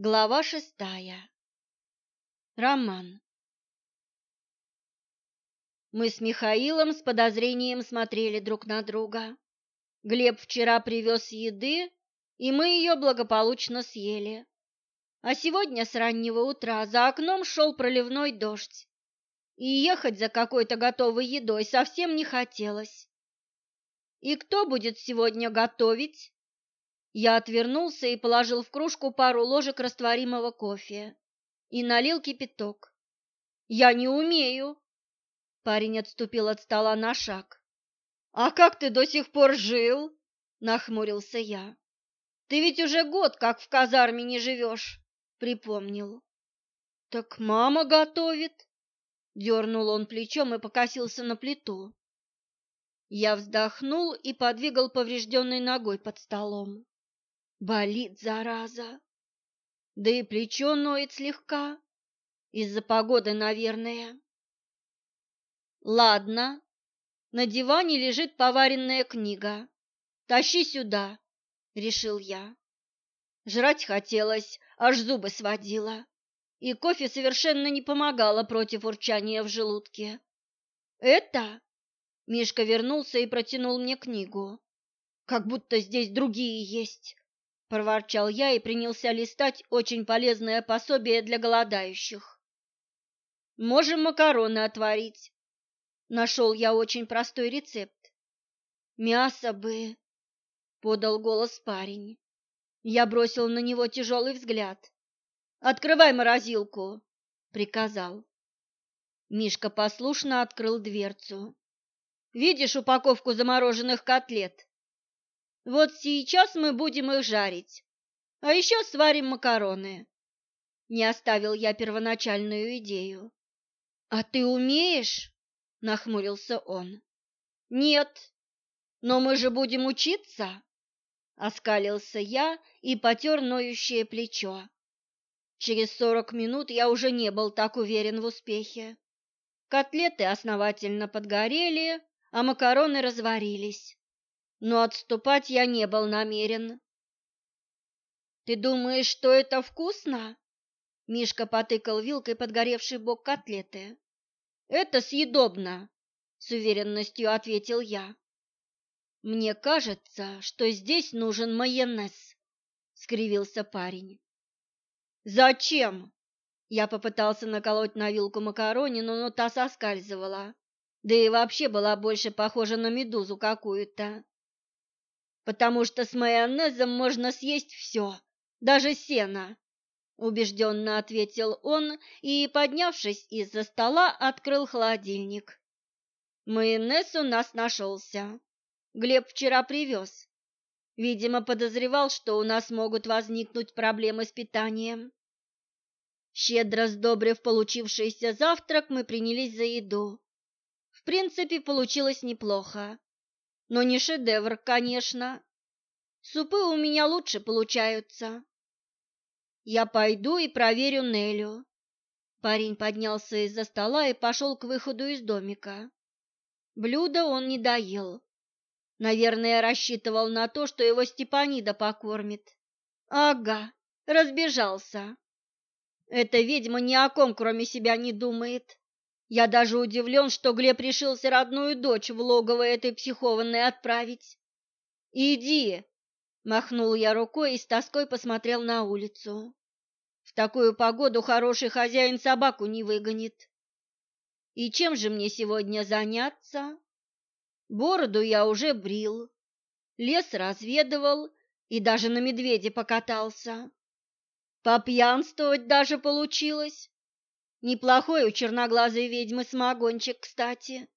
Глава шестая. Роман. Мы с Михаилом с подозрением смотрели друг на друга. Глеб вчера привез еды, и мы ее благополучно съели. А сегодня с раннего утра за окном шел проливной дождь, и ехать за какой-то готовой едой совсем не хотелось. И кто будет сегодня готовить? Я отвернулся и положил в кружку пару ложек растворимого кофе и налил кипяток. «Я не умею!» Парень отступил от стола на шаг. «А как ты до сих пор жил?» — нахмурился я. «Ты ведь уже год как в казарме не живешь», — припомнил. «Так мама готовит», — дернул он плечом и покосился на плиту. Я вздохнул и подвигал поврежденной ногой под столом. Болит, зараза. Да и плечо ноет слегка. Из-за погоды, наверное. Ладно. На диване лежит поваренная книга. Тащи сюда, решил я. Жрать хотелось, аж зубы сводило. И кофе совершенно не помогало против урчания в желудке. Это? Мишка вернулся и протянул мне книгу. Как будто здесь другие есть проворчал я и принялся листать очень полезное пособие для голодающих. Можем макароны отварить. Нашел я очень простой рецепт. Мясо бы, подал голос парень. Я бросил на него тяжелый взгляд. Открывай морозилку, приказал. Мишка послушно открыл дверцу. Видишь упаковку замороженных котлет? Вот сейчас мы будем их жарить, а еще сварим макароны. Не оставил я первоначальную идею. А ты умеешь? Нахмурился он. Нет, но мы же будем учиться. Оскалился я и потер ноющее плечо. Через сорок минут я уже не был так уверен в успехе. Котлеты основательно подгорели, а макароны разварились но отступать я не был намерен. «Ты думаешь, что это вкусно?» Мишка потыкал вилкой подгоревший бок котлеты. «Это съедобно», — с уверенностью ответил я. «Мне кажется, что здесь нужен майонез», — скривился парень. «Зачем?» Я попытался наколоть на вилку макаронину, но та соскальзывала, да и вообще была больше похожа на медузу какую-то потому что с майонезом можно съесть все, даже сено, убежденно ответил он и, поднявшись из-за стола, открыл холодильник. Майонез у нас нашелся. Глеб вчера привез. Видимо, подозревал, что у нас могут возникнуть проблемы с питанием. Щедро сдобрив получившийся завтрак, мы принялись за еду. В принципе, получилось неплохо. Но не шедевр, конечно. Супы у меня лучше получаются. Я пойду и проверю Нелю. Парень поднялся из-за стола и пошел к выходу из домика. Блюдо он не доел. Наверное, рассчитывал на то, что его Степанида покормит. Ага, разбежался. Эта ведьма ни о ком, кроме себя, не думает. Я даже удивлен, что Глеб решился родную дочь в логово этой психованной отправить. «Иди!» — махнул я рукой и с тоской посмотрел на улицу. «В такую погоду хороший хозяин собаку не выгонит. И чем же мне сегодня заняться? Бороду я уже брил, лес разведывал и даже на медведе покатался. Попьянствовать даже получилось. Неплохой у черноглазой ведьмы самогончик, кстати.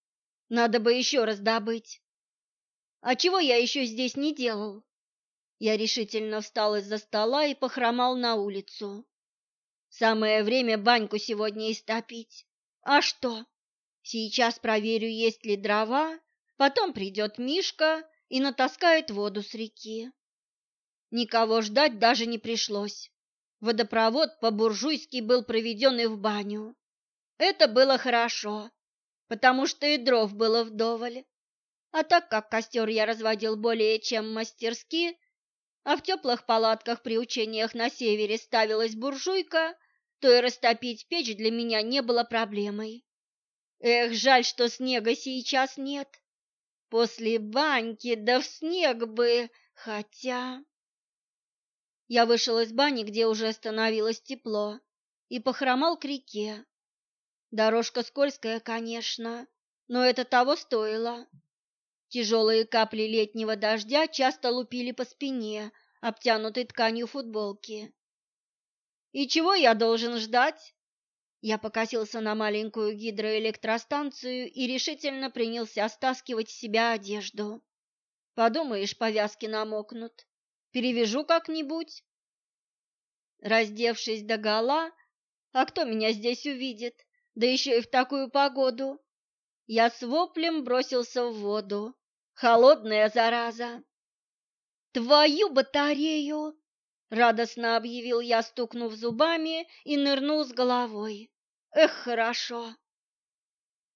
Надо бы еще раз добыть. А чего я еще здесь не делал? Я решительно встал из-за стола и похромал на улицу. Самое время баньку сегодня истопить. А что? Сейчас проверю, есть ли дрова, потом придет Мишка и натаскает воду с реки. Никого ждать даже не пришлось. Водопровод по-буржуйски был проведен и в баню. Это было хорошо, потому что и дров было вдоволь. А так как костер я разводил более чем мастерски, а в теплых палатках при учениях на севере ставилась буржуйка, то и растопить печь для меня не было проблемой. Эх, жаль, что снега сейчас нет. После баньки да в снег бы, хотя... Я вышел из бани, где уже становилось тепло, и похромал к реке. Дорожка скользкая, конечно, но это того стоило. Тяжелые капли летнего дождя часто лупили по спине, обтянутой тканью футболки. «И чего я должен ждать?» Я покосился на маленькую гидроэлектростанцию и решительно принялся стаскивать с себя одежду. Подумаешь, повязки намокнут. Перевяжу как-нибудь. Раздевшись догола, а кто меня здесь увидит, да еще и в такую погоду, я с воплем бросился в воду. Холодная зараза. Твою батарею! Радостно объявил я, стукнув зубами и нырнул с головой. Эх, хорошо.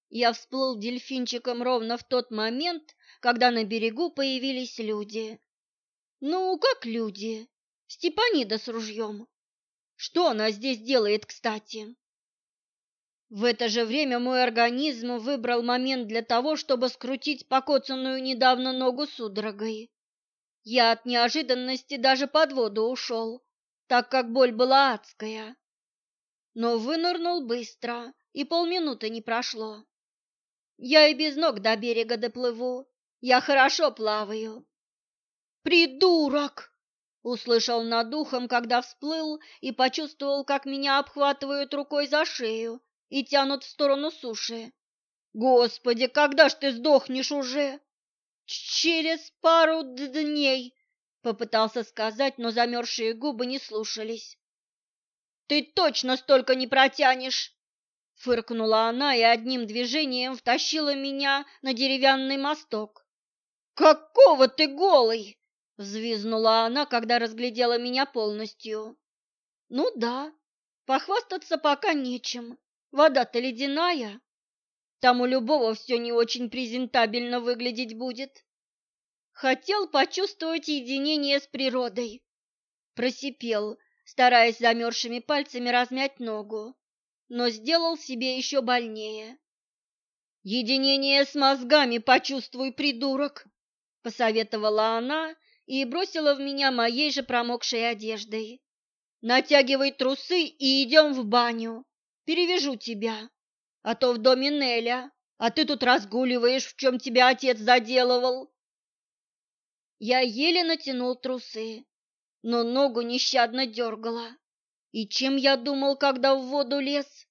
Я всплыл дельфинчиком ровно в тот момент, когда на берегу появились люди. Ну, как люди? Степанида с ружьем. Что она здесь делает, кстати? В это же время мой организм выбрал момент для того, чтобы скрутить покоцанную недавно ногу судорогой. Я от неожиданности даже под воду ушел, так как боль была адская. Но вынырнул быстро, и полминуты не прошло. Я и без ног до берега доплыву, я хорошо плаваю. «Придурок!» — услышал над ухом, когда всплыл и почувствовал, как меня обхватывают рукой за шею и тянут в сторону суши. Господи, когда ж ты сдохнешь уже? Через пару дней, попытался сказать, но замерзшие губы не слушались. Ты точно столько не протянешь, фыркнула она и одним движением втащила меня на деревянный мосток. Какого ты голый? Взвизгнула она, когда разглядела меня полностью. Ну да, похвастаться пока нечем. Вода-то ледяная. Там у любого все не очень презентабельно выглядеть будет. Хотел почувствовать единение с природой. Просипел, стараясь замерзшими пальцами размять ногу, но сделал себе еще больнее. «Единение с мозгами почувствуй, придурок!» — посоветовала она и бросила в меня моей же промокшей одеждой. «Натягивай трусы и идем в баню. Перевяжу тебя, а то в доме Неля, а ты тут разгуливаешь, в чем тебя отец заделывал. Я еле натянул трусы, но ногу нещадно дергала. И чем я думал, когда в воду лез?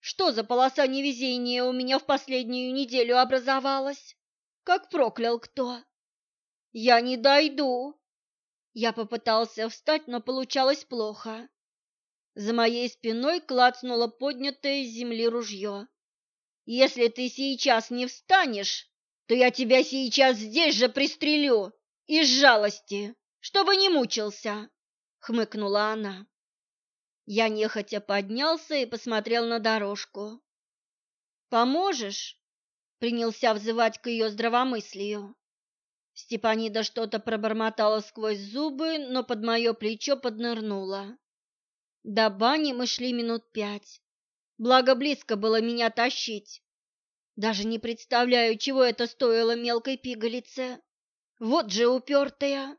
Что за полоса невезения у меня в последнюю неделю образовалась? Как проклял кто? Я не дойду. Я попытался встать, но получалось плохо. За моей спиной клацнуло поднятое с земли ружье. «Если ты сейчас не встанешь, то я тебя сейчас здесь же пристрелю, из жалости, чтобы не мучился!» — хмыкнула она. Я нехотя поднялся и посмотрел на дорожку. «Поможешь?» — принялся взывать к ее здравомыслию. Степанида что-то пробормотала сквозь зубы, но под мое плечо поднырнула. До бани мы шли минут пять. Благо близко было меня тащить. Даже не представляю, чего это стоило мелкой пигалице. Вот же упертая.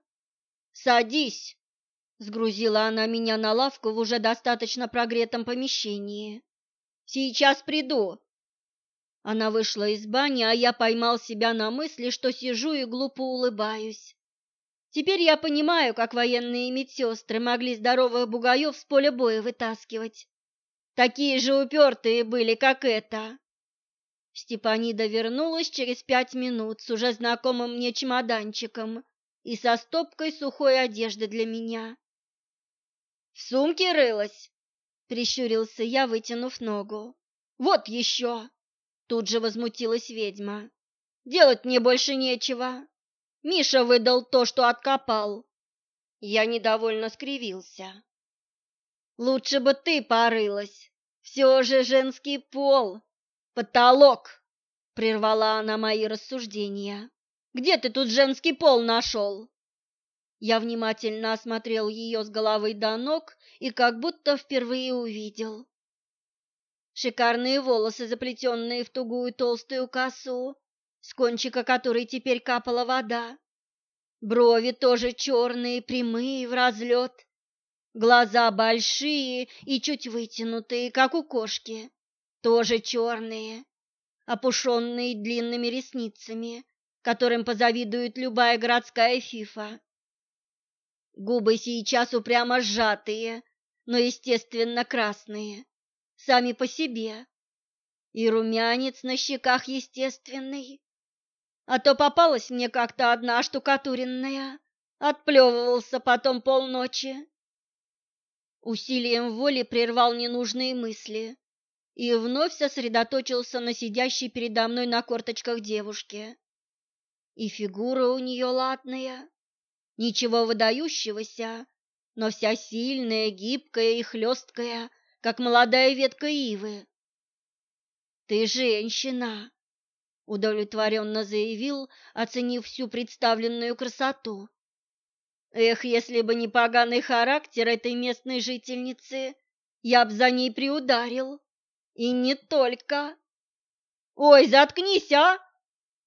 «Садись!» — сгрузила она меня на лавку в уже достаточно прогретом помещении. «Сейчас приду!» Она вышла из бани, а я поймал себя на мысли, что сижу и глупо улыбаюсь. Теперь я понимаю, как военные медсестры могли здоровых бугаев с поля боя вытаскивать. Такие же упертые были, как это. Степанида вернулась через пять минут с уже знакомым мне чемоданчиком и со стопкой сухой одежды для меня. «В сумке рылась?» — прищурился я, вытянув ногу. «Вот еще!» — тут же возмутилась ведьма. «Делать мне больше нечего. Миша выдал то, что откопал. Я недовольно скривился. Лучше бы ты порылась. Все же женский пол. Потолок, прервала она мои рассуждения. Где ты тут женский пол нашел?» Я внимательно осмотрел ее с головы до ног и как будто впервые увидел. Шикарные волосы, заплетенные в тугую толстую косу, с кончика которой теперь капала вода. Брови тоже черные, прямые, в разлет. Глаза большие и чуть вытянутые, как у кошки, тоже черные, опушенные длинными ресницами, которым позавидует любая городская фифа. Губы сейчас упрямо сжатые, но, естественно, красные, сами по себе. И румянец на щеках естественный. А то попалась мне как-то одна штукатуренная, отплевывался потом полночи. Усилием воли прервал ненужные мысли и вновь сосредоточился на сидящей передо мной на корточках девушке. И фигура у нее ладная, Ничего выдающегося, но вся сильная, гибкая и хлесткая, как молодая ветка ивы. «Ты женщина!» — удовлетворенно заявил, оценив всю представленную красоту. «Эх, если бы не поганый характер этой местной жительницы, я б за ней приударил. И не только!» «Ой, заткнись, а!»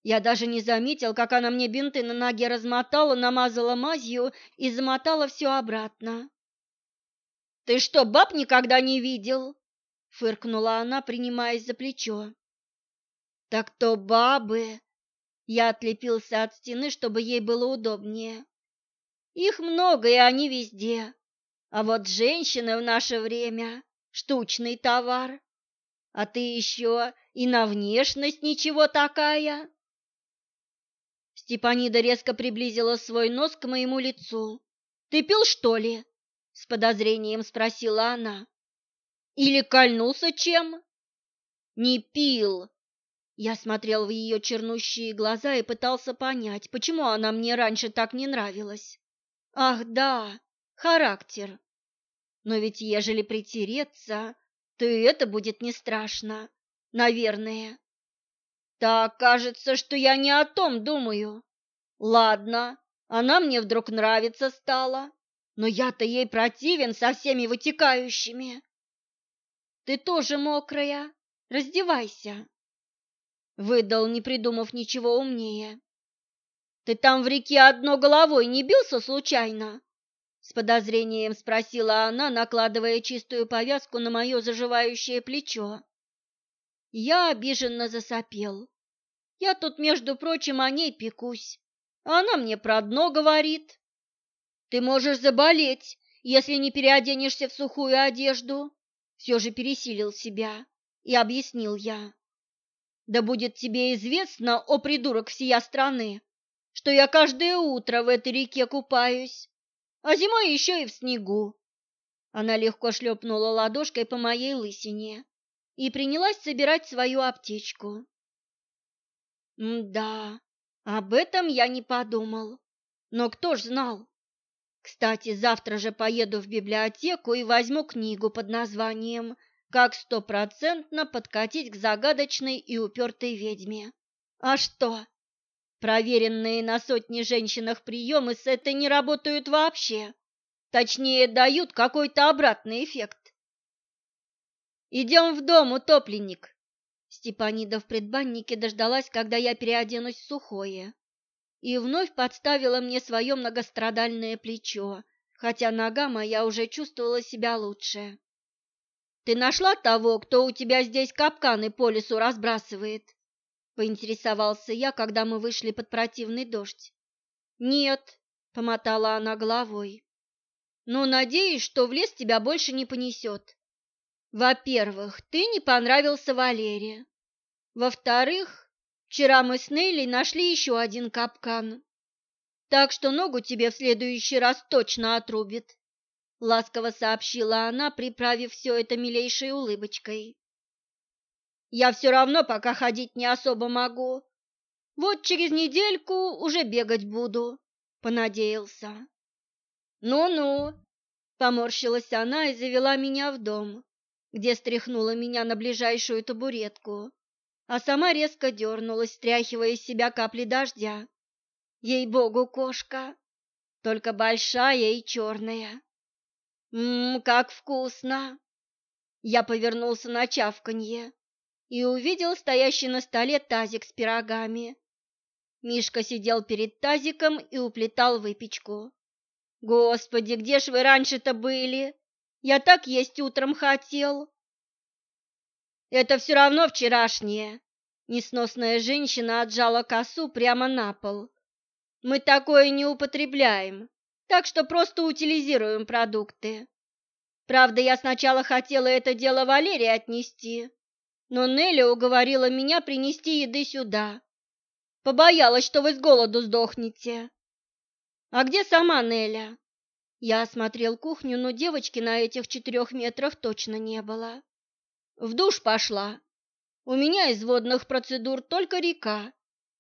Я даже не заметил, как она мне бинты на ноге размотала, намазала мазью и замотала все обратно. «Ты что, баб никогда не видел?» — фыркнула она, принимаясь за плечо. «Так то бабы!» Я отлепился от стены, чтобы ей было удобнее. «Их много, и они везде. А вот женщины в наше время — штучный товар. А ты еще и на внешность ничего такая!» Степанида резко приблизила свой нос к моему лицу. «Ты пил, что ли?» — с подозрением спросила она. «Или кольнулся чем?» «Не пил!» Я смотрел в ее чернущие глаза и пытался понять, почему она мне раньше так не нравилась. «Ах, да, характер. Но ведь ежели притереться, то и это будет не страшно, наверное». Так кажется, что я не о том думаю. Ладно, она мне вдруг нравится стала, но я-то ей противен со всеми вытекающими. Ты тоже мокрая, раздевайся. Выдал, не придумав ничего умнее. Ты там в реке одно головой не бился случайно? С подозрением спросила она, накладывая чистую повязку на мое заживающее плечо. Я обиженно засопел. Я тут, между прочим, о ней пекусь, она мне про дно говорит. Ты можешь заболеть, если не переоденешься в сухую одежду. Все же пересилил себя и объяснил я. Да будет тебе известно, о придурок всея страны, что я каждое утро в этой реке купаюсь, а зимой еще и в снегу. Она легко шлепнула ладошкой по моей лысине и принялась собирать свою аптечку. да, об этом я не подумал. Но кто ж знал? Кстати, завтра же поеду в библиотеку и возьму книгу под названием «Как стопроцентно подкатить к загадочной и упертой ведьме». А что? Проверенные на сотни женщинах приемы с этой не работают вообще. Точнее, дают какой-то обратный эффект. «Идем в дом, утопленник!» Степанида в предбаннике дождалась, когда я переоденусь в сухое, и вновь подставила мне свое многострадальное плечо, хотя нога моя уже чувствовала себя лучше. «Ты нашла того, кто у тебя здесь капканы по лесу разбрасывает?» — поинтересовался я, когда мы вышли под противный дождь. «Нет», — помотала она головой. «Ну, надеюсь, что в лес тебя больше не понесет. Во-первых, ты не понравился Валере. Во-вторых, вчера мы с Нелли нашли еще один капкан. Так что ногу тебе в следующий раз точно отрубит, — ласково сообщила она, приправив все это милейшей улыбочкой. Я все равно пока ходить не особо могу. Вот через недельку уже бегать буду, — понадеялся. Ну-ну, — поморщилась она и завела меня в дом где стряхнула меня на ближайшую табуретку, а сама резко дернулась, стряхивая из себя капли дождя. Ей-богу, кошка! только большая и черная. Ммм, как вкусно! Я повернулся на чавканье и увидел стоящий на столе тазик с пирогами. Мишка сидел перед тазиком и уплетал выпечку. Господи, где ж вы раньше-то были? Я так есть утром хотел. Это все равно вчерашнее. Несносная женщина отжала косу прямо на пол. Мы такое не употребляем, так что просто утилизируем продукты. Правда, я сначала хотела это дело Валерии отнести, но Нелли уговорила меня принести еды сюда. Побоялась, что вы с голоду сдохнете. А где сама Неля? Я осмотрел кухню, но девочки на этих четырех метрах точно не было. В душ пошла. У меня из водных процедур только река,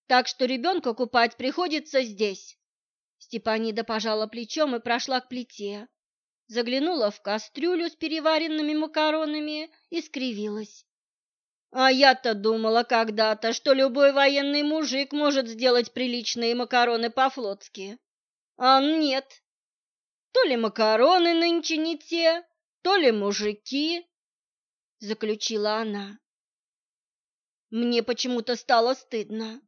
так что ребенка купать приходится здесь. Степанида пожала плечом и прошла к плите. Заглянула в кастрюлю с переваренными макаронами и скривилась. А я-то думала когда-то, что любой военный мужик может сделать приличные макароны по-флотски. А нет. То ли макароны нынче не те, то ли мужики, заключила она. Мне почему-то стало стыдно.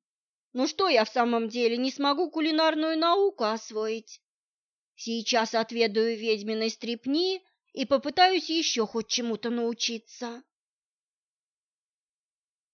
Ну что я в самом деле не смогу кулинарную науку освоить? Сейчас отведаю ведьминой стрепни и попытаюсь еще хоть чему-то научиться.